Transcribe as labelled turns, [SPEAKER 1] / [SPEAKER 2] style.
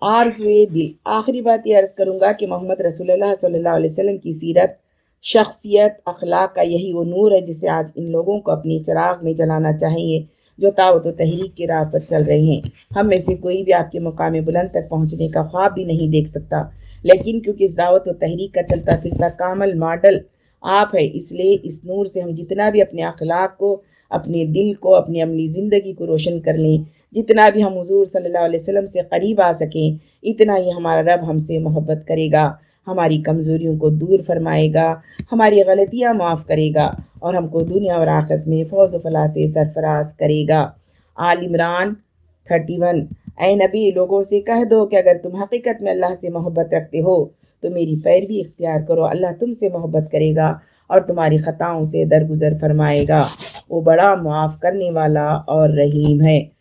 [SPEAKER 1] آرزوئے دل. آخری بات یہ عرض کروں گا کہ محمد رسول اللہ صلی اللہ علیہ وسلم کی سیرت، شخصیت، اخلاق کا یہی وہ نور ہے جسے آج ان لوگوں کو اپنی چراغ میں جلانا چاہیے جو دعوت و تحریک کی راہ پر چل رہے ہیں۔ ہم میں سے کوئی بھی آپ کے مقام بلند تک پہنچنے کا خواب بھی نہیں دیکھ سکتا۔ لیکن کیونکہ اس دعوت و تحریک کا چلتا پھرتا کامل ماڈل آپ ہے، اس لیے اس نور سے ہم جتنا بھی اپنے اخلاق کو، اپنے دل کو، اپنی عملی زندگی کو روشن کر لیں جتنا بھی ہم حضور صلی اللہ علیہ وسلم سے قریب آ سکیں، اتنا ہی ہمارا رب ہم سے محبت کرے گا، ہماری کمزوریوں کو دور فرمائے گا، ہماری غلطیاں معاف کرے گا اور ہم کو دنیا اور آخرت میں فوز و فلاح سے سرفراز کرے گا۔ آل عمران تھرٹی ون اے نبی، لوگوں سے کہہ دو کہ اگر تم حقیقت میں اللہ سے محبت رکھتے ہو تو میری پیروی اختیار کرو، اللہ تم سے محبت کرے گا اور تمہاری خطاؤں سے درگزر فرمائے گا۔ وہ بڑا معاف کرنے والا اور رحیم ہے۔